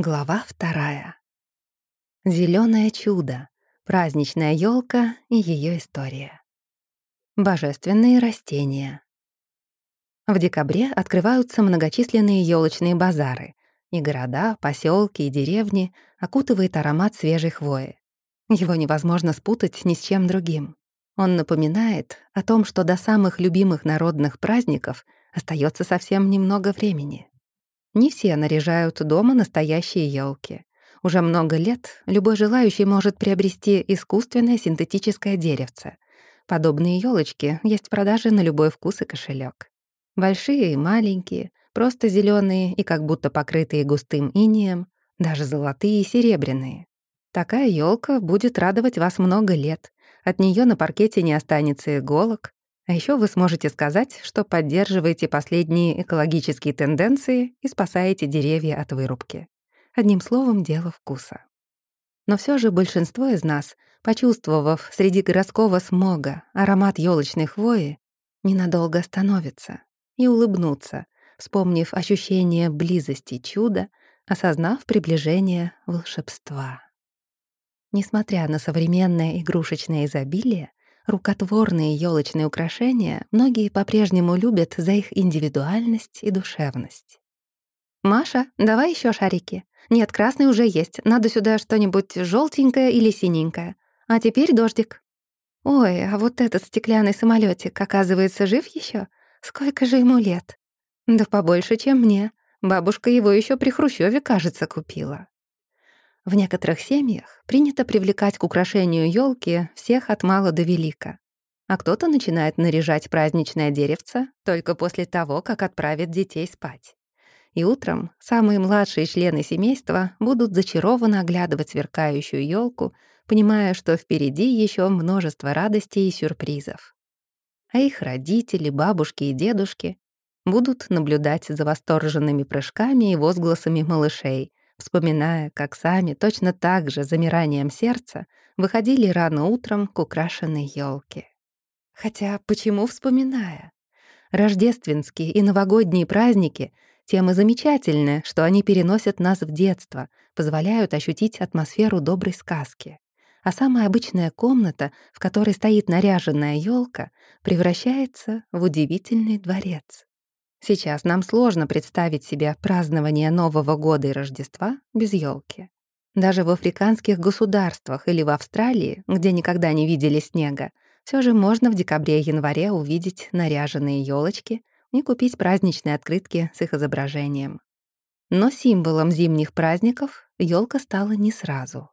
Глава вторая. Зелёное чудо. Праздничная ёлка и её история. Божественные растения. В декабре открываются многочисленные ёлочные базары, и города, посёлки и деревни окутывает аромат свежей хвои. Его невозможно спутать ни с чем другим. Он напоминает о том, что до самых любимых народных праздников остаётся совсем немного времени. Не все наряжают дома настоящие елки. Уже много лет любой желающий может приобрести искусственное синтетическое деревце. Подобные елочки есть в продаже на любой вкус и кошелек. Большие и маленькие, просто зеленые и как будто покрытые густым инеем, даже золотые и серебряные. Такая елка будет радовать вас много лет. От нее на паркете не останется иголок, а еще вы сможете сказать, что поддерживаете последние экологические тенденции и спасаете деревья от вырубки. Одним словом, дело вкуса. Но все же большинство из нас, почувствовав среди городского смога аромат елочной хвои, ненадолго остановится и улыбнутся, вспомнив ощущение близости чуда, осознав приближение волшебства. Несмотря на современное игрушечное изобилие, Рукотворные елочные украшения многие по-прежнему любят за их индивидуальность и душевность. «Маша, давай еще шарики. Нет, красный уже есть. Надо сюда что-нибудь желтенькое или синенькое. А теперь дождик». «Ой, а вот этот стеклянный самолетик, оказывается, жив еще? Сколько же ему лет?» «Да побольше, чем мне. Бабушка его еще при Хрущеве, кажется, купила». В некоторых семьях принято привлекать к украшению елки всех от мала до велика. А кто-то начинает наряжать праздничное деревце только после того, как отправит детей спать. И утром самые младшие члены семейства будут зачарованно оглядывать сверкающую елку, понимая, что впереди еще множество радостей и сюрпризов. А их родители, бабушки и дедушки будут наблюдать за восторженными прыжками и возгласами малышей, вспоминая, как сами точно так же замиранием сердца выходили рано утром к украшенной елке. Хотя почему вспоминая? Рождественские и новогодние праздники тем и замечательны, что они переносят нас в детство, позволяют ощутить атмосферу доброй сказки. А самая обычная комната, в которой стоит наряженная елка, превращается в удивительный дворец. Сейчас нам сложно представить себе празднование Нового года и Рождества без елки. Даже в африканских государствах или в Австралии, где никогда не видели снега, все же можно в декабре-январе увидеть наряженные елочки и купить праздничные открытки с их изображением. Но символом зимних праздников елка стала не сразу.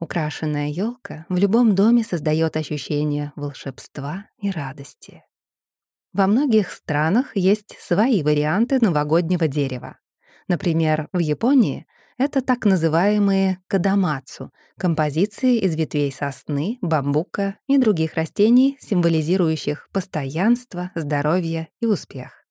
Украшенная елка в любом доме создает ощущение волшебства и радости. Во многих странах есть свои варианты новогоднего дерева. Например, в Японии это так называемые кадамацу — композиции из ветвей сосны, бамбука и других растений, символизирующих постоянство, здоровье и успех.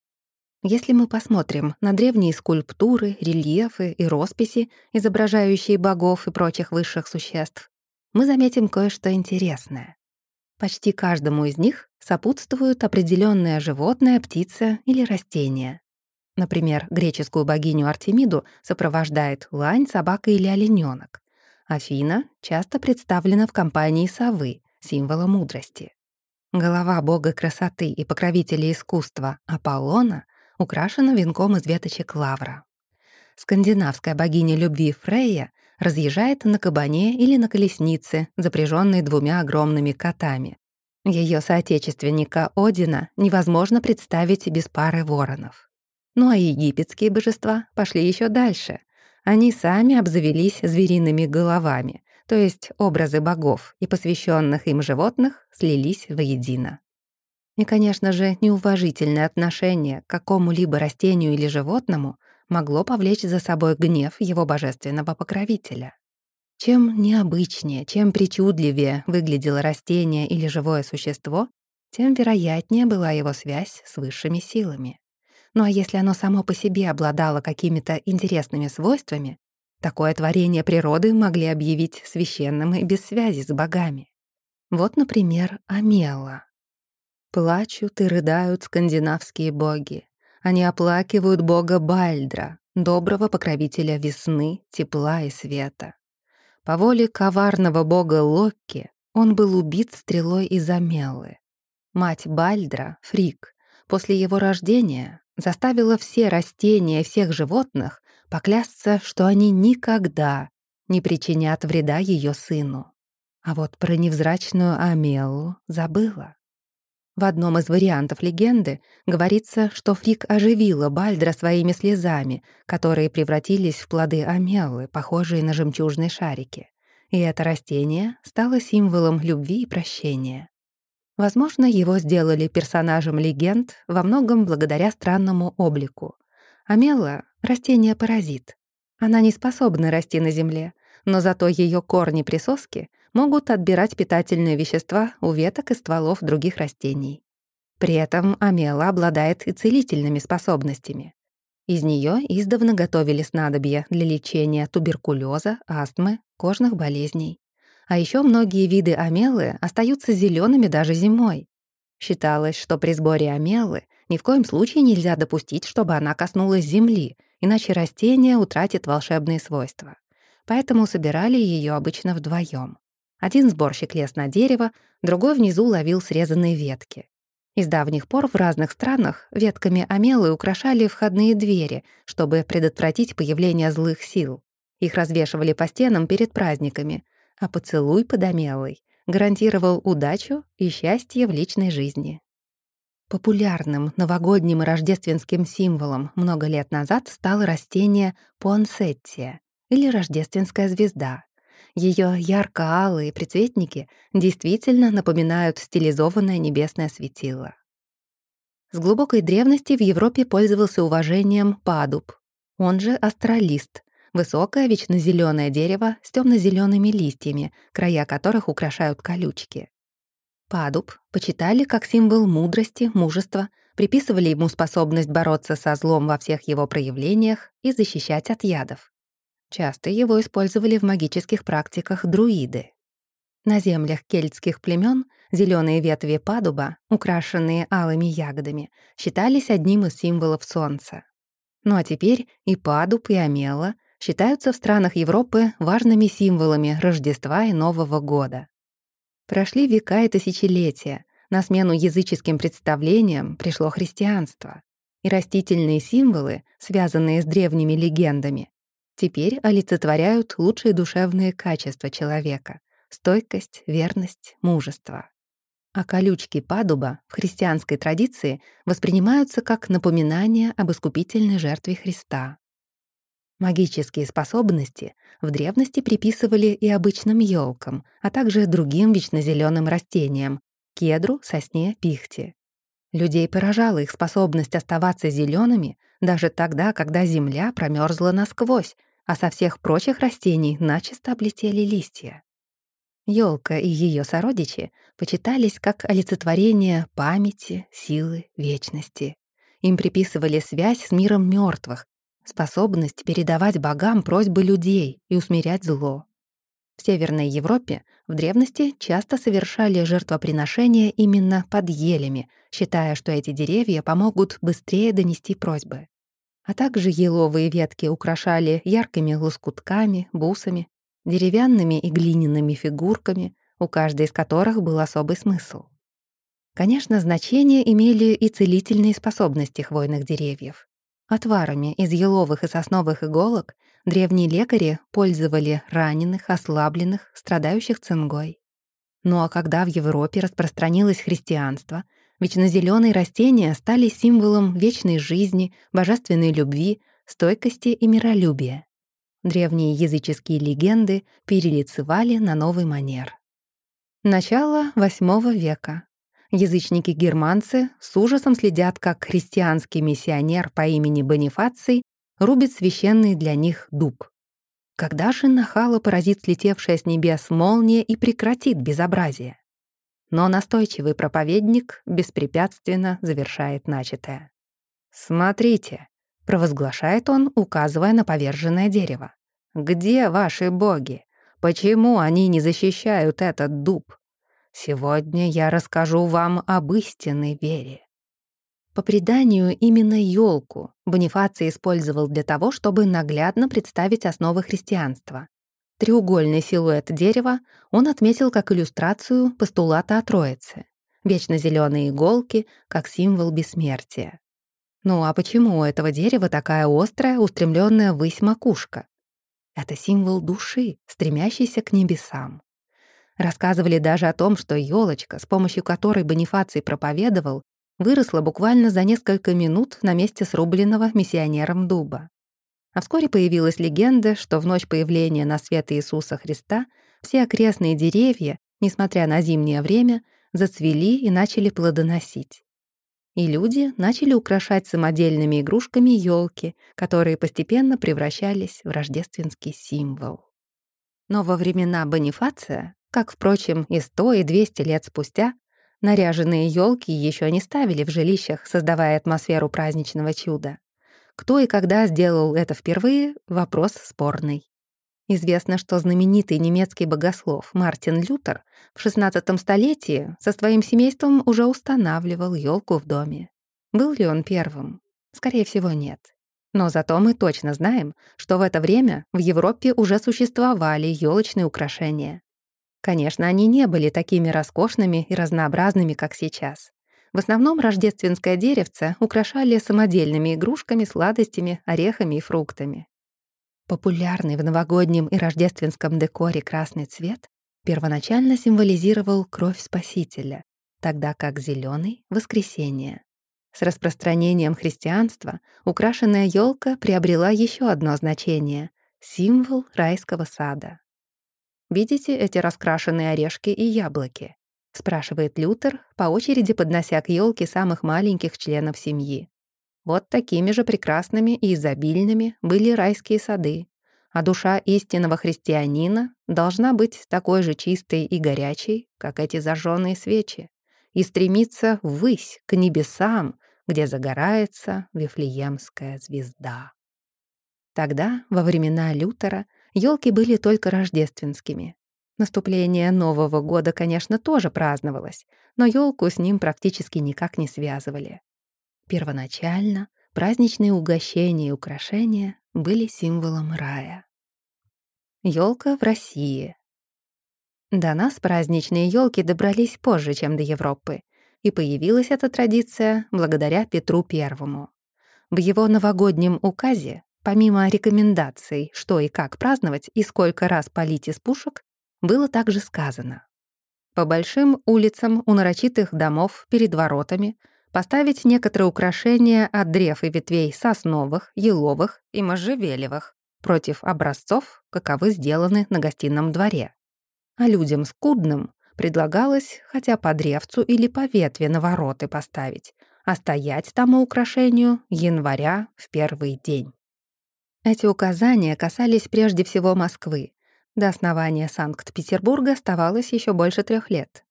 Если мы посмотрим на древние скульптуры, рельефы и росписи, изображающие богов и прочих высших существ, мы заметим кое-что интересное. Почти каждому из них сопутствуют определенное животное, птица или растение. Например, греческую богиню Артемиду сопровождает лань, собака или оленёнок. Афина часто представлена в компании совы, символа мудрости. Голова бога красоты и покровителя искусства Аполлона украшена венком из веточек лавра. Скандинавская богиня любви Фрейя разъезжает на кабане или на колеснице, запряженной двумя огромными котами. Ее соотечественника Одина невозможно представить без пары воронов. Ну а египетские божества пошли еще дальше. Они сами обзавелись звериными головами, то есть образы богов и посвященных им животных слились воедино. И, конечно же, неуважительное отношение к какому-либо растению или животному могло повлечь за собой гнев его божественного покровителя. Чем необычнее, чем причудливее выглядело растение или живое существо, тем вероятнее была его связь с высшими силами. Ну а если оно само по себе обладало какими-то интересными свойствами, такое творение природы могли объявить священным и без связи с богами. Вот, например, Амела. Плачут и рыдают скандинавские боги. Они оплакивают бога Бальдра, доброго покровителя весны, тепла и света. По воле коварного бога Локки он был убит стрелой из Амелы. Мать Бальдра, Фрик, после его рождения заставила все растения и всех животных поклясться, что они никогда не причинят вреда ее сыну. А вот про невзрачную Амелу забыла. В одном из вариантов легенды говорится, что Фрик оживила Бальдра своими слезами, которые превратились в плоды амелы, похожие на жемчужные шарики. И это растение стало символом любви и прощения. Возможно, его сделали персонажем легенд во многом благодаря странному облику. Амела — растение-паразит. Она не способна расти на земле, но зато ее корни-присоски могут отбирать питательные вещества у веток и стволов других растений. При этом амела обладает и целительными способностями. Из нее издавна готовили снадобья для лечения туберкулеза, астмы, кожных болезней. А еще многие виды амелы остаются зелеными даже зимой. Считалось, что при сборе амелы ни в коем случае нельзя допустить, чтобы она коснулась земли, иначе растение утратит волшебные свойства. Поэтому собирали ее обычно вдвоем. Один сборщик лез на дерево, другой внизу ловил срезанные ветки. Из давних пор в разных странах ветками амелы украшали входные двери, чтобы предотвратить появление злых сил. Их развешивали по стенам перед праздниками, а поцелуй под амелой гарантировал удачу и счастье в личной жизни. Популярным новогодним и рождественским символом много лет назад стало растение пуансеттия или рождественская звезда. Ее ярко-алые прицветники действительно напоминают стилизованное небесное светило. С глубокой древности в Европе пользовался уважением падуб, он же астролист, высокое вечно зеленое дерево с темно зелеными листьями, края которых украшают колючки. Падуб почитали как символ мудрости, мужества, приписывали ему способность бороться со злом во всех его проявлениях и защищать от ядов. Часто его использовали в магических практиках друиды. На землях кельтских племен зеленые ветви падуба, украшенные алыми ягодами, считались одним из символов солнца. Ну а теперь и падуб, и амела считаются в странах Европы важными символами Рождества и Нового года. Прошли века и тысячелетия, на смену языческим представлениям пришло христианство. И растительные символы, связанные с древними легендами, теперь олицетворяют лучшие душевные качества человека — стойкость, верность, мужество. А колючки падуба в христианской традиции воспринимаются как напоминание об искупительной жертве Христа. Магические способности в древности приписывали и обычным елкам, а также другим вечнозеленым растениям — кедру, сосне, пихте. Людей поражала их способность оставаться зелеными даже тогда, когда земля промерзла насквозь, а со всех прочих растений начисто облетели листья. Ёлка и ее сородичи почитались как олицетворение памяти, силы, вечности. Им приписывали связь с миром мертвых, способность передавать богам просьбы людей и усмирять зло. В Северной Европе в древности часто совершали жертвоприношения именно под елями, считая, что эти деревья помогут быстрее донести просьбы а также еловые ветки украшали яркими лоскутками, бусами, деревянными и глиняными фигурками, у каждой из которых был особый смысл. Конечно, значение имели и целительные способности хвойных деревьев. Отварами из еловых и сосновых иголок древние лекари пользовали раненых, ослабленных, страдающих цингой. Ну а когда в Европе распространилось христианство — Вечнозелёные растения стали символом вечной жизни, божественной любви, стойкости и миролюбия. Древние языческие легенды перелицевали на новый манер. Начало VIII века. Язычники-германцы с ужасом следят, как христианский миссионер по имени Бонифаций рубит священный для них дуб. Когда же нахало поразит слетевшая с небес молния и прекратит безобразие? Но настойчивый проповедник беспрепятственно завершает начатое. «Смотрите», — провозглашает он, указывая на поверженное дерево. «Где ваши боги? Почему они не защищают этот дуб? Сегодня я расскажу вам об истинной вере». По преданию, именно елку Бонифаций использовал для того, чтобы наглядно представить основы христианства. Треугольный силуэт дерева он отметил как иллюстрацию постулата о Троице. Вечно зеленые иголки как символ бессмертия. Ну а почему у этого дерева такая острая, устремленная ввысь макушка? Это символ души, стремящейся к небесам. Рассказывали даже о том, что елочка, с помощью которой Бонифаций проповедовал, выросла буквально за несколько минут на месте срубленного миссионером дуба. А вскоре появилась легенда, что в ночь появления на свет Иисуса Христа все окрестные деревья, несмотря на зимнее время, зацвели и начали плодоносить. И люди начали украшать самодельными игрушками елки, которые постепенно превращались в рождественский символ. Но во времена Бонифация, как, впрочем, и сто, и двести лет спустя, наряженные елки еще не ставили в жилищах, создавая атмосферу праздничного чуда. Кто и когда сделал это впервые — вопрос спорный. Известно, что знаменитый немецкий богослов Мартин Лютер в XVI столетии со своим семейством уже устанавливал елку в доме. Был ли он первым? Скорее всего, нет. Но зато мы точно знаем, что в это время в Европе уже существовали елочные украшения. Конечно, они не были такими роскошными и разнообразными, как сейчас. В основном рождественское деревце украшали самодельными игрушками, сладостями, орехами и фруктами. Популярный в новогоднем и рождественском декоре красный цвет первоначально символизировал кровь Спасителя, тогда как зеленый — воскресение. С распространением христианства украшенная елка приобрела еще одно значение — символ райского сада. «Видите эти раскрашенные орешки и яблоки?» — спрашивает Лютер, по очереди поднося к елке самых маленьких членов семьи. Вот такими же прекрасными и изобильными были райские сады, а душа истинного христианина должна быть такой же чистой и горячей, как эти зажженные свечи, и стремиться ввысь, к небесам, где загорается Вифлеемская звезда. Тогда, во времена Лютера, елки были только рождественскими, Наступление Нового года, конечно, тоже праздновалось, но елку с ним практически никак не связывали. Первоначально праздничные угощения и украшения были символом рая. Елка в России. До нас праздничные елки добрались позже, чем до Европы, и появилась эта традиция благодаря Петру Первому. В его новогоднем указе, помимо рекомендаций, что и как праздновать и сколько раз полить из пушек, было также сказано. По большим улицам у нарочитых домов перед воротами поставить некоторые украшения от древ и ветвей сосновых, еловых и можжевелевых против образцов, каковы сделаны на гостином дворе. А людям скудным предлагалось хотя по древцу или по ветви на вороты поставить, а стоять тому украшению января в первый день. Эти указания касались прежде всего Москвы, до основания Санкт-Петербурга оставалось еще больше трех лет.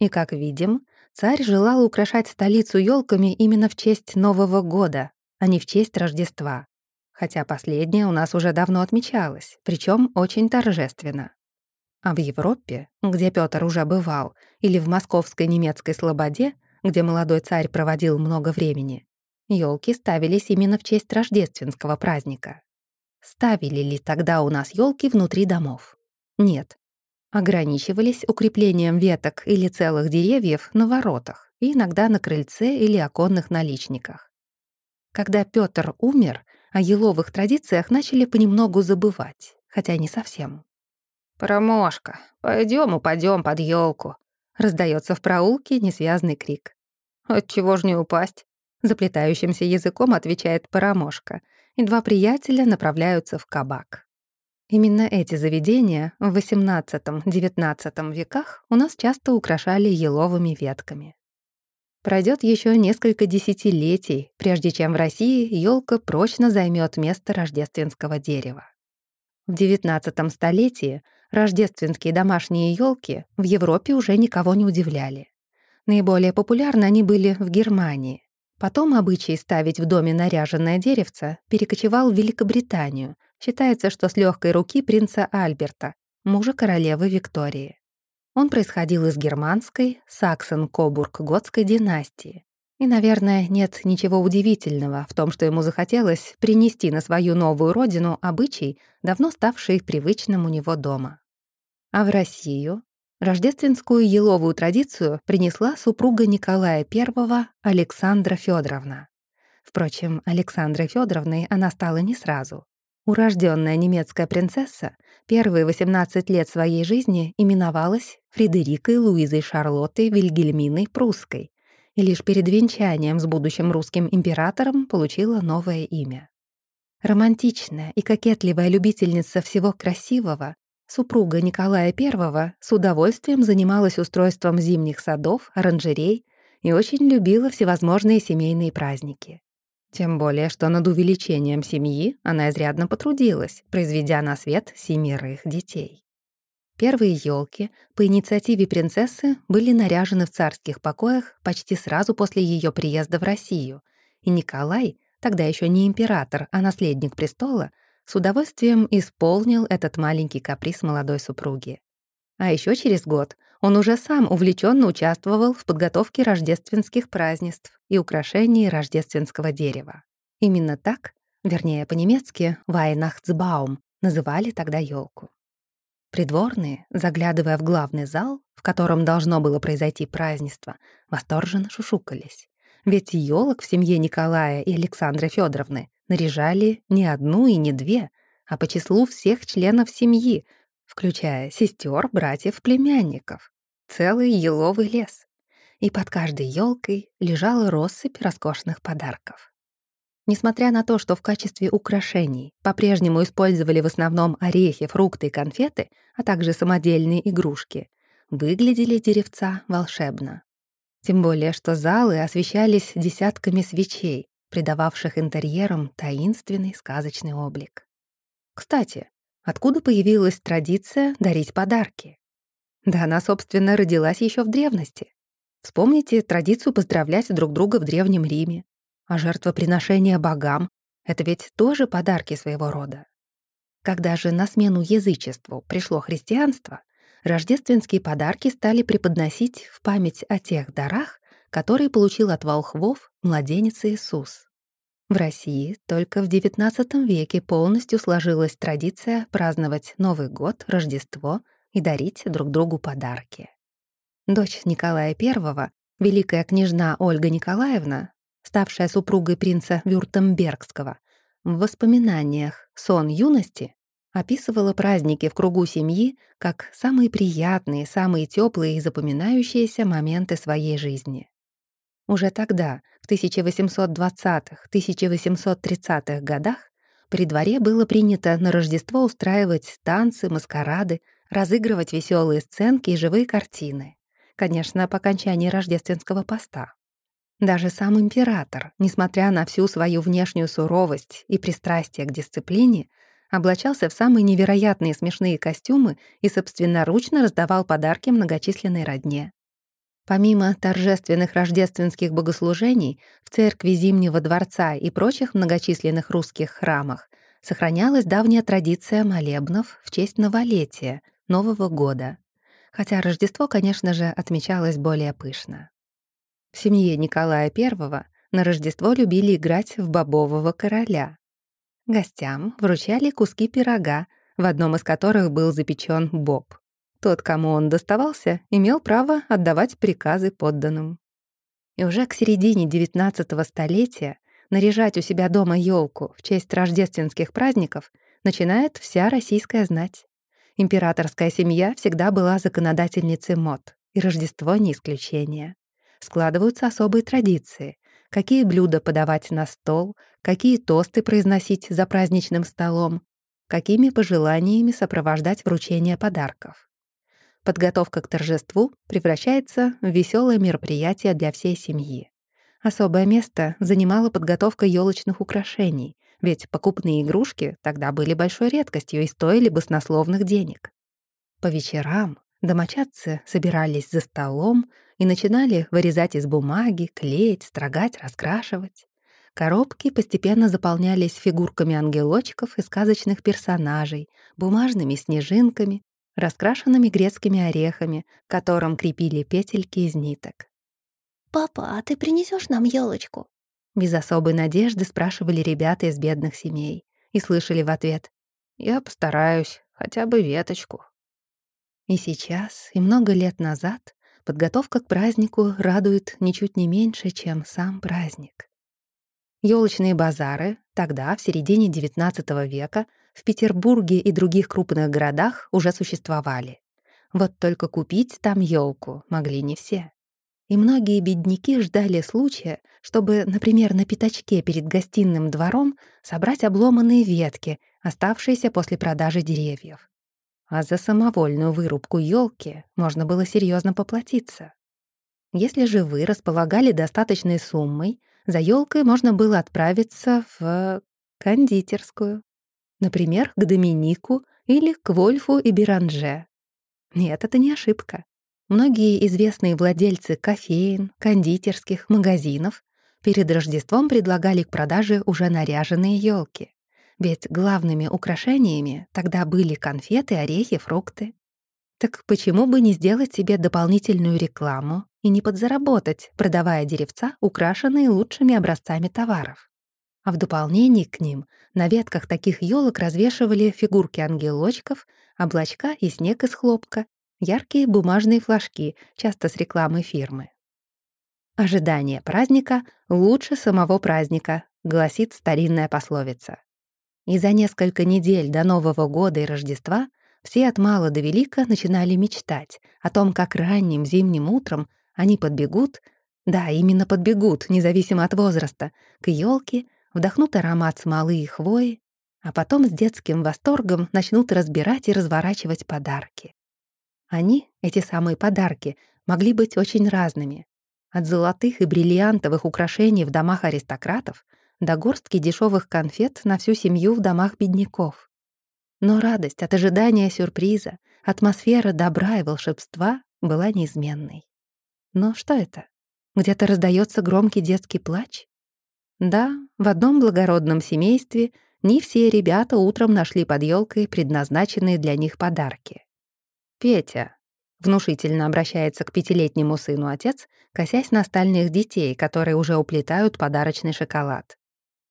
И, как видим, царь желал украшать столицу елками именно в честь Нового года, а не в честь Рождества. Хотя последнее у нас уже давно отмечалось, причем очень торжественно. А в Европе, где Петр уже бывал, или в московской немецкой слободе, где молодой царь проводил много времени, елки ставились именно в честь рождественского праздника. Ставили ли тогда у нас елки внутри домов? Нет. Ограничивались укреплением веток или целых деревьев на воротах и иногда на крыльце или оконных наличниках. Когда Петр умер, о еловых традициях начали понемногу забывать, хотя не совсем. «Промошка, пойдем упадем под елку, раздается в проулке несвязный крик. «Отчего ж не упасть?» Заплетающимся языком отвечает Парамошка, и два приятеля направляются в кабак. Именно эти заведения в XVIII-XIX веках у нас часто украшали еловыми ветками. Пройдет еще несколько десятилетий, прежде чем в России елка прочно займет место рождественского дерева. В XIX столетии рождественские домашние елки в Европе уже никого не удивляли. Наиболее популярны они были в Германии, Потом обычай ставить в доме наряженное деревце перекочевал в Великобританию. Считается, что с легкой руки принца Альберта, мужа королевы Виктории. Он происходил из германской, саксон-кобург-готской династии И, наверное, нет ничего удивительного в том, что ему захотелось принести на свою новую родину обычай, давно ставший привычным у него дома. А в Россию рождественскую еловую традицию принесла супруга Николая I Александра Федоровна. Впрочем, Александрой Федоровной она стала не сразу. Урожденная немецкая принцесса первые 18 лет своей жизни именовалась Фредерикой Луизой Шарлоттой Вильгельминой Прусской и лишь перед венчанием с будущим русским императором получила новое имя. Романтичная и кокетливая любительница всего красивого, супруга Николая I с удовольствием занималась устройством зимних садов, оранжерей и очень любила всевозможные семейные праздники. Тем более, что над увеличением семьи она изрядно потрудилась, произведя на свет семерых детей. Первые елки по инициативе принцессы были наряжены в царских покоях почти сразу после ее приезда в Россию, и Николай, тогда еще не император, а наследник престола, с удовольствием исполнил этот маленький каприз молодой супруги. А еще через год он уже сам увлеченно участвовал в подготовке рождественских празднеств и украшении рождественского дерева. Именно так, вернее, по-немецки «Weihnachtsbaum» называли тогда елку. Придворные, заглядывая в главный зал, в котором должно было произойти празднество, восторженно шушукались. Ведь елок в семье Николая и Александры Федоровны наряжали не одну и не две, а по числу всех членов семьи, включая сестер, братьев, племянников целый еловый лес, и под каждой елкой лежала россыпь роскошных подарков. Несмотря на то, что в качестве украшений по-прежнему использовали в основном орехи, фрукты и конфеты, а также самодельные игрушки, выглядели деревца волшебно. Тем более, что залы освещались десятками свечей, придававших интерьерам таинственный сказочный облик. Кстати, откуда появилась традиция дарить подарки? Да она, собственно, родилась еще в древности. Вспомните традицию поздравлять друг друга в Древнем Риме. А жертвоприношение богам — это ведь тоже подарки своего рода. Когда же на смену язычеству пришло христианство, рождественские подарки стали преподносить в память о тех дарах, которые получил от волхвов младенец Иисус. В России только в XIX веке полностью сложилась традиция праздновать Новый год, Рождество и дарить друг другу подарки. Дочь Николая I, великая княжна Ольга Николаевна, ставшая супругой принца Вюртембергского, в воспоминаниях «Сон юности» описывала праздники в кругу семьи как самые приятные, самые теплые и запоминающиеся моменты своей жизни. Уже тогда, в 1820-1830-х годах, при дворе было принято на Рождество устраивать танцы, маскарады, разыгрывать веселые сценки и живые картины. Конечно, по окончании рождественского поста. Даже сам император, несмотря на всю свою внешнюю суровость и пристрастие к дисциплине, облачался в самые невероятные смешные костюмы и собственноручно раздавал подарки многочисленной родне. Помимо торжественных рождественских богослужений в церкви Зимнего дворца и прочих многочисленных русских храмах сохранялась давняя традиция молебнов в честь новолетия, Нового года. Хотя Рождество, конечно же, отмечалось более пышно. В семье Николая I на Рождество любили играть в бобового короля. Гостям вручали куски пирога, в одном из которых был запечен боб. Тот, кому он доставался, имел право отдавать приказы подданным. И уже к середине XIX столетия наряжать у себя дома елку в честь рождественских праздников начинает вся российская знать. Императорская семья всегда была законодательницей мод, и Рождество не исключение. Складываются особые традиции. Какие блюда подавать на стол, какие тосты произносить за праздничным столом, какими пожеланиями сопровождать вручение подарков. Подготовка к торжеству превращается в веселое мероприятие для всей семьи. Особое место занимала подготовка елочных украшений, ведь покупные игрушки тогда были большой редкостью и стоили баснословных денег. По вечерам домочадцы собирались за столом и начинали вырезать из бумаги, клеить, строгать, раскрашивать. Коробки постепенно заполнялись фигурками ангелочков и сказочных персонажей, бумажными снежинками, раскрашенными грецкими орехами, к которым крепили петельки из ниток. «Папа, а ты принесешь нам елочку? Без особой надежды спрашивали ребята из бедных семей и слышали в ответ «Я постараюсь, хотя бы веточку». И сейчас, и много лет назад подготовка к празднику радует ничуть не меньше, чем сам праздник. Ёлочные базары тогда, в середине XIX века, в Петербурге и других крупных городах уже существовали. Вот только купить там елку могли не все. И многие бедняки ждали случая, чтобы, например, на пятачке перед гостиным двором собрать обломанные ветки, оставшиеся после продажи деревьев. А за самовольную вырубку елки можно было серьезно поплатиться. Если же вы располагали достаточной суммой, за елкой можно было отправиться в кондитерскую. Например, к Доминику или к Вольфу и Биранже. Нет, это не ошибка. Многие известные владельцы кофеин, кондитерских, магазинов перед Рождеством предлагали к продаже уже наряженные елки. Ведь главными украшениями тогда были конфеты, орехи, фрукты. Так почему бы не сделать себе дополнительную рекламу и не подзаработать, продавая деревца, украшенные лучшими образцами товаров? А в дополнение к ним на ветках таких елок развешивали фигурки ангелочков, облачка и снег из хлопка, яркие бумажные флажки, часто с рекламой фирмы. «Ожидание праздника лучше самого праздника», гласит старинная пословица. И за несколько недель до Нового года и Рождества все от мала до велика начинали мечтать о том, как ранним зимним утром они подбегут, да, именно подбегут, независимо от возраста, к елке, вдохнут аромат смолы и хвои, а потом с детским восторгом начнут разбирать и разворачивать подарки. Они, эти самые подарки, могли быть очень разными. От золотых и бриллиантовых украшений в домах аристократов до горстки дешевых конфет на всю семью в домах бедняков. Но радость от ожидания сюрприза, атмосфера добра и волшебства была неизменной. Но что это? Где-то раздается громкий детский плач? Да, в одном благородном семействе не все ребята утром нашли под елкой предназначенные для них подарки. «Петя», — внушительно обращается к пятилетнему сыну отец, косясь на остальных детей, которые уже уплетают подарочный шоколад.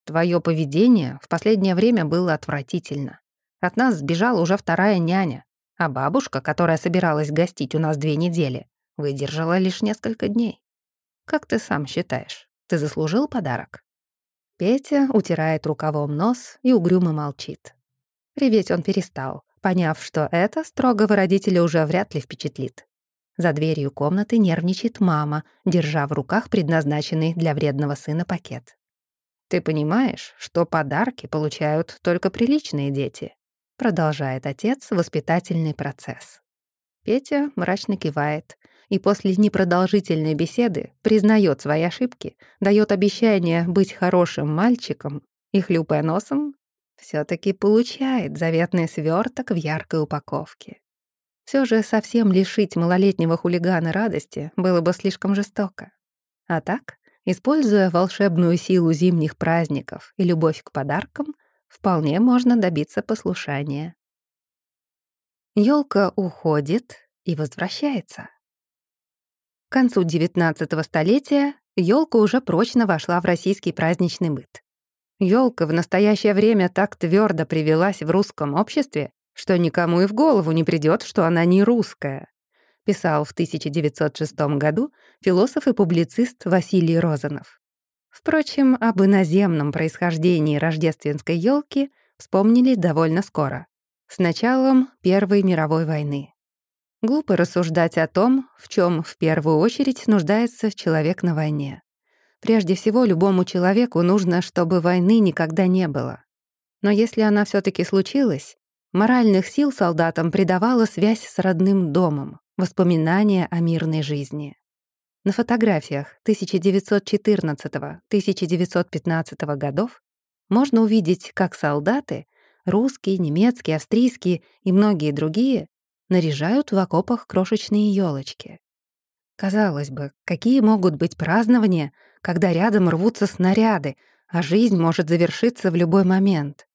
«Твое поведение в последнее время было отвратительно. От нас сбежала уже вторая няня, а бабушка, которая собиралась гостить у нас две недели, выдержала лишь несколько дней. Как ты сам считаешь, ты заслужил подарок?» Петя утирает рукавом нос и угрюмо молчит. Реветь он перестал, поняв, что это строгого родителя уже вряд ли впечатлит. За дверью комнаты нервничает мама, держа в руках предназначенный для вредного сына пакет. «Ты понимаешь, что подарки получают только приличные дети?» Продолжает отец воспитательный процесс. Петя мрачно кивает и после непродолжительной беседы признает свои ошибки, дает обещание быть хорошим мальчиком и, хлюпая носом, все таки получает заветный сверток в яркой упаковке. Все же совсем лишить малолетнего хулигана радости было бы слишком жестоко. А так, используя волшебную силу зимних праздников и любовь к подаркам, вполне можно добиться послушания. Ёлка уходит и возвращается. К концу XIX столетия ёлка уже прочно вошла в российский праздничный быт. Ёлка в настоящее время так твердо привелась в русском обществе, что никому и в голову не придет, что она не русская. Писал в 1906 году философ и публицист Василий Розанов. Впрочем, об иноземном происхождении рождественской елки вспомнили довольно скоро, с началом Первой мировой войны. Глупо рассуждать о том, в чем в первую очередь нуждается человек на войне. Прежде всего, любому человеку нужно, чтобы войны никогда не было. Но если она все таки случилась, моральных сил солдатам придавала связь с родным домом, воспоминания о мирной жизни. На фотографиях 1914-1915 годов можно увидеть, как солдаты, русские, немецкие, австрийские и многие другие, наряжают в окопах крошечные елочки. Казалось бы, какие могут быть празднования, когда рядом рвутся снаряды, а жизнь может завершиться в любой момент.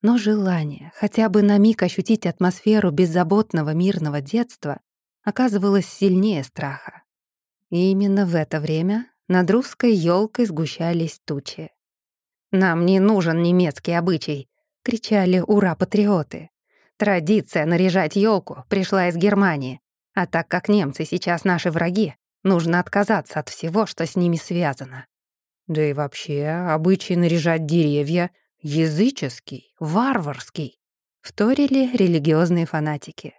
Но желание хотя бы на миг ощутить атмосферу беззаботного мирного детства оказывалось сильнее страха. И именно в это время над русской елкой сгущались тучи. «Нам не нужен немецкий обычай!» — кричали «Ура!» патриоты. «Традиция наряжать елку пришла из Германии, а так как немцы сейчас наши враги, нужно отказаться от всего, что с ними связано». Да и вообще, обычай наряжать деревья — языческий, варварский, вторили религиозные фанатики.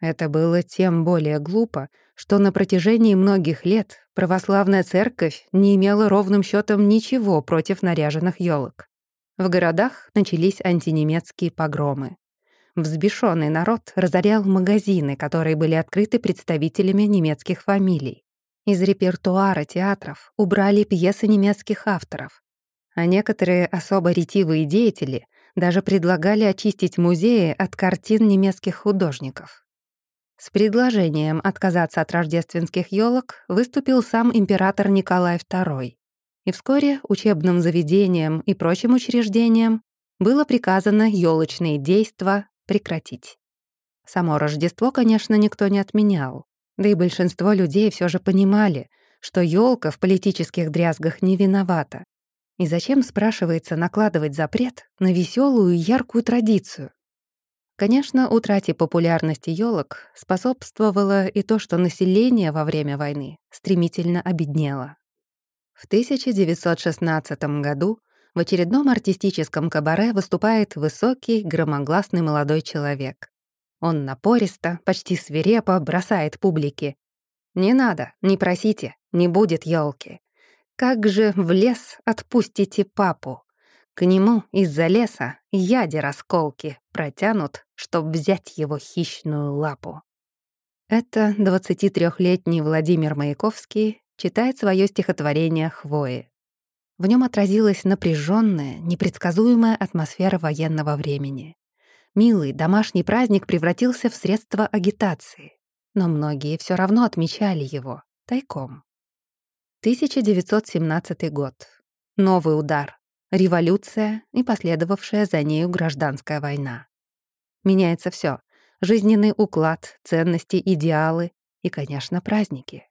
Это было тем более глупо, что на протяжении многих лет православная церковь не имела ровным счетом ничего против наряженных елок. В городах начались антинемецкие погромы. Взбешенный народ разорял магазины, которые были открыты представителями немецких фамилий. Из репертуара театров убрали пьесы немецких авторов, а некоторые особо ретивые деятели даже предлагали очистить музеи от картин немецких художников. С предложением отказаться от рождественских елок выступил сам император Николай II. И вскоре учебным заведениям и прочим учреждениям было приказано елочные действа прекратить. Само Рождество, конечно, никто не отменял. Да и большинство людей все же понимали, что елка в политических дрязгах не виновата. И зачем, спрашивается, накладывать запрет на веселую и яркую традицию? Конечно, утрате популярности елок способствовало и то, что население во время войны стремительно обеднело. В 1916 году в очередном артистическом кабаре выступает высокий, громогласный молодой человек. Он напористо, почти свирепо бросает публике. «Не надо, не просите, не будет елки. Как же в лес отпустите папу? К нему из-за леса яди расколки протянут, чтоб взять его хищную лапу. Это 23-летний Владимир Маяковский читает свое стихотворение «Хвои». В нем отразилась напряженная, непредсказуемая атмосфера военного времени. Милый домашний праздник превратился в средство агитации, но многие все равно отмечали его тайком. 1917 год. Новый удар революция и последовавшая за нею гражданская война. Меняется все: жизненный уклад, ценности, идеалы и, конечно, праздники.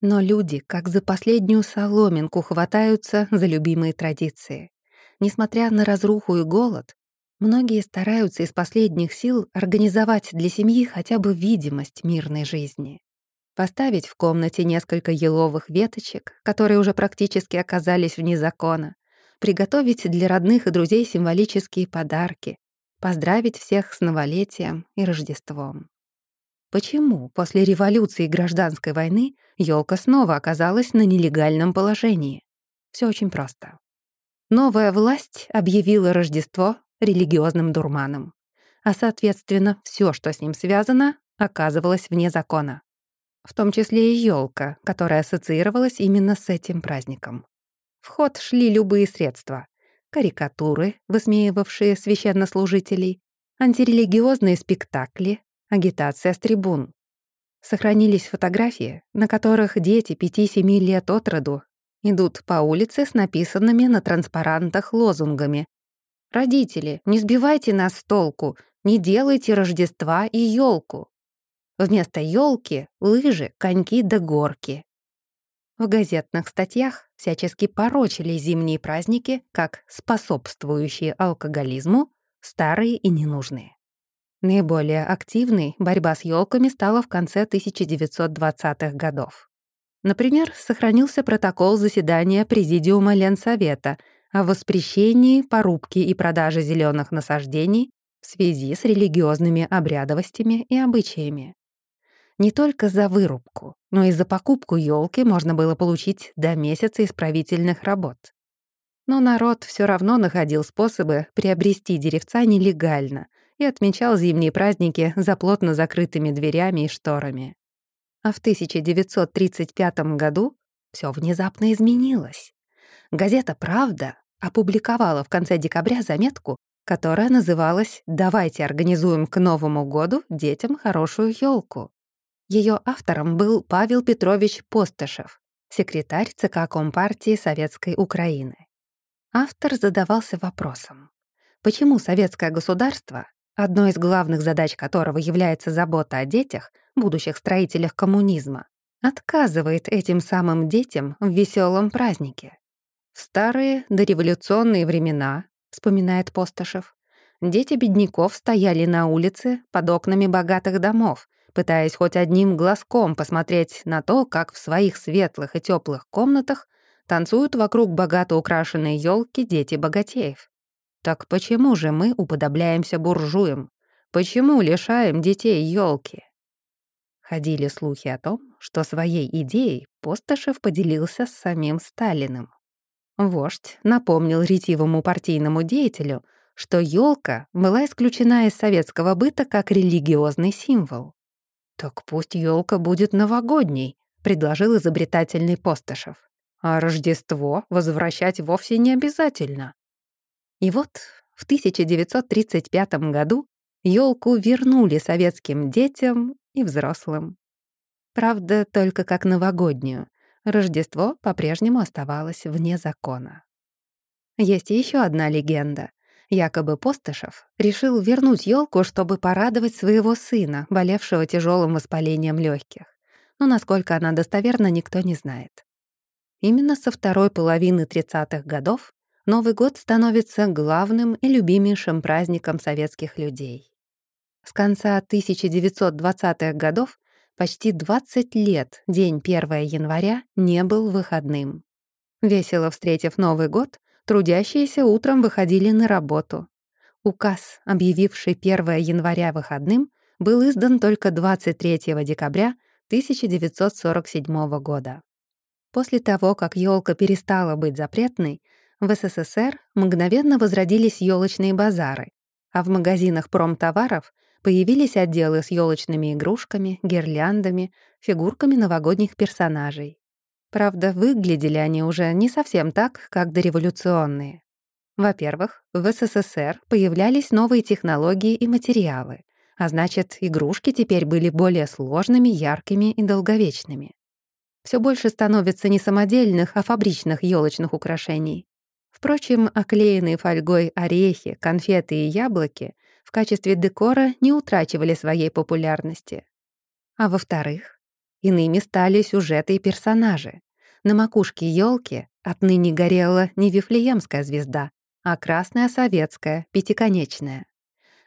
Но люди, как за последнюю соломинку, хватаются за любимые традиции. Несмотря на разруху и голод, многие стараются из последних сил организовать для семьи хотя бы видимость мирной жизни. Поставить в комнате несколько еловых веточек, которые уже практически оказались вне закона, приготовить для родных и друзей символические подарки, поздравить всех с новолетием и Рождеством. Почему после революции и гражданской войны елка снова оказалась на нелегальном положении? Все очень просто. Новая власть объявила Рождество религиозным дурманом, а, соответственно, все, что с ним связано, оказывалось вне закона. В том числе и елка, которая ассоциировалась именно с этим праздником. В ход шли любые средства. Карикатуры, высмеивавшие священнослужителей, антирелигиозные спектакли, агитация с трибун. Сохранились фотографии, на которых дети 5-7 лет от роду идут по улице с написанными на транспарантах лозунгами «Родители, не сбивайте нас с толку, не делайте Рождества и елку. Вместо елки лыжи, коньки да горки. В газетных статьях всячески порочили зимние праздники как способствующие алкоголизму, старые и ненужные. Наиболее активной борьба с елками стала в конце 1920-х годов. Например, сохранился протокол заседания Президиума Ленсовета о воспрещении порубки и продажи зеленых насаждений в связи с религиозными обрядовостями и обычаями. Не только за вырубку, но и за покупку елки можно было получить до месяца исправительных работ. Но народ все равно находил способы приобрести деревца нелегально и отмечал зимние праздники за плотно закрытыми дверями и шторами. А в 1935 году все внезапно изменилось. Газета «Правда» опубликовала в конце декабря заметку, которая называлась «Давайте организуем к Новому году детям хорошую елку. Ее автором был Павел Петрович Постышев, секретарь ЦК Компартии Советской Украины. Автор задавался вопросом, почему советское государство, одной из главных задач которого является забота о детях, будущих строителях коммунизма, отказывает этим самым детям в веселом празднике. В старые дореволюционные времена, вспоминает Постышев, дети бедняков стояли на улице под окнами богатых домов, пытаясь хоть одним глазком посмотреть на то, как в своих светлых и теплых комнатах танцуют вокруг богато украшенной елки дети богатеев. Так почему же мы уподобляемся буржуям? Почему лишаем детей елки? Ходили слухи о том, что своей идеей Постышев поделился с самим Сталиным. Вождь напомнил ретивому партийному деятелю, что елка была исключена из советского быта как религиозный символ. «Так пусть елка будет новогодней», — предложил изобретательный Постышев. «А Рождество возвращать вовсе не обязательно». И вот в 1935 году елку вернули советским детям и взрослым. Правда, только как новогоднюю. Рождество по-прежнему оставалось вне закона. Есть еще одна легенда. Якобы Постышев решил вернуть елку, чтобы порадовать своего сына, болевшего тяжелым воспалением легких. Но насколько она достоверна, никто не знает. Именно со второй половины 30-х годов Новый год становится главным и любимейшим праздником советских людей. С конца 1920-х годов почти 20 лет день 1 января не был выходным. Весело встретив Новый год, трудящиеся утром выходили на работу. Указ, объявивший 1 января выходным, был издан только 23 декабря 1947 года. После того, как елка перестала быть запретной, в СССР мгновенно возродились елочные базары, а в магазинах промтоваров появились отделы с елочными игрушками, гирляндами, фигурками новогодних персонажей. Правда, выглядели они уже не совсем так, как дореволюционные. Во-первых, в СССР появлялись новые технологии и материалы, а значит, игрушки теперь были более сложными, яркими и долговечными. Все больше становится не самодельных, а фабричных елочных украшений. Впрочем, оклеенные фольгой орехи, конфеты и яблоки в качестве декора не утрачивали своей популярности. А во-вторых, иными стали сюжеты и персонажи. На макушке елки отныне горела не Вифлеемская звезда, а красная советская, пятиконечная.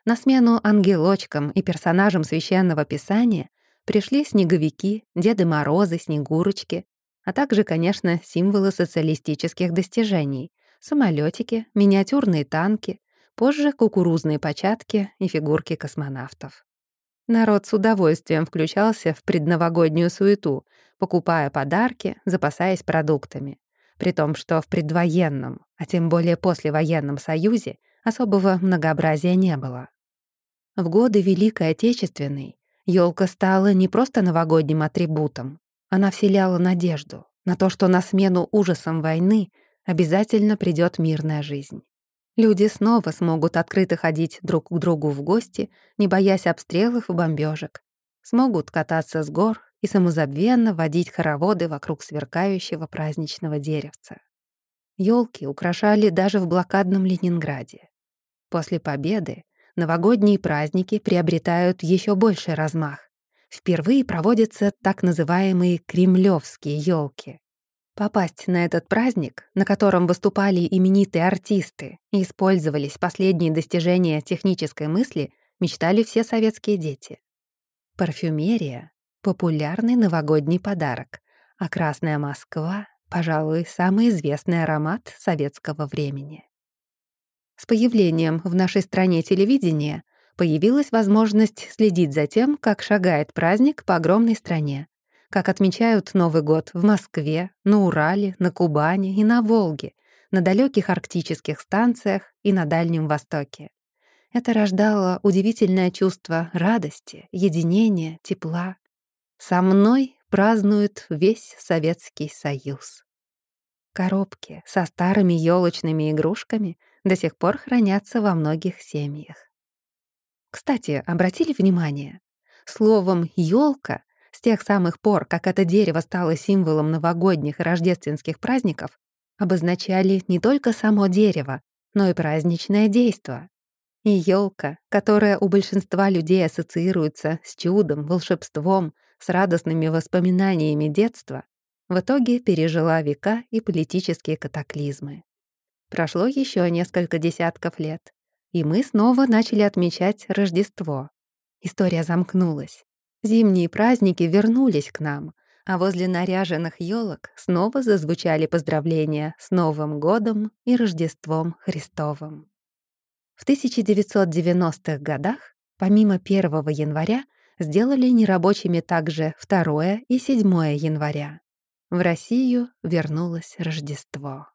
На смену ангелочкам и персонажам священного писания пришли снеговики, Деды Морозы, Снегурочки, а также, конечно, символы социалистических достижений, самолетики, миниатюрные танки, позже кукурузные початки и фигурки космонавтов. Народ с удовольствием включался в предновогоднюю суету, покупая подарки, запасаясь продуктами. При том, что в предвоенном, а тем более послевоенном Союзе особого многообразия не было. В годы Великой Отечественной елка стала не просто новогодним атрибутом, она вселяла надежду на то, что на смену ужасам войны обязательно придет мирная жизнь. Люди снова смогут открыто ходить друг к другу в гости, не боясь обстрелов и бомбежек. Смогут кататься с гор и самозабвенно водить хороводы вокруг сверкающего праздничного деревца. Ёлки украшали даже в блокадном Ленинграде. После победы новогодние праздники приобретают еще больший размах. Впервые проводятся так называемые кремлевские елки. Попасть на этот праздник, на котором выступали именитые артисты и использовались последние достижения технической мысли, мечтали все советские дети. Парфюмерия — популярный новогодний подарок, а «Красная Москва» — пожалуй, самый известный аромат советского времени. С появлением в нашей стране телевидения появилась возможность следить за тем, как шагает праздник по огромной стране, как отмечают Новый год в Москве, на Урале, на Кубани и на Волге, на далеких арктических станциях и на Дальнем Востоке. Это рождало удивительное чувство радости, единения, тепла. Со мной празднует весь Советский Союз. Коробки со старыми елочными игрушками до сих пор хранятся во многих семьях. Кстати, обратили внимание, словом «ёлка» С тех самых пор, как это дерево стало символом новогодних и рождественских праздников, обозначали не только само дерево, но и праздничное действо. И елка, которая у большинства людей ассоциируется с чудом, волшебством, с радостными воспоминаниями детства, в итоге пережила века и политические катаклизмы. Прошло еще несколько десятков лет, и мы снова начали отмечать Рождество. История замкнулась. Зимние праздники вернулись к нам, а возле наряженных елок снова зазвучали поздравления с Новым годом и Рождеством Христовым. В 1990-х годах, помимо 1 января, сделали нерабочими также 2 и 7 января. В Россию вернулось Рождество.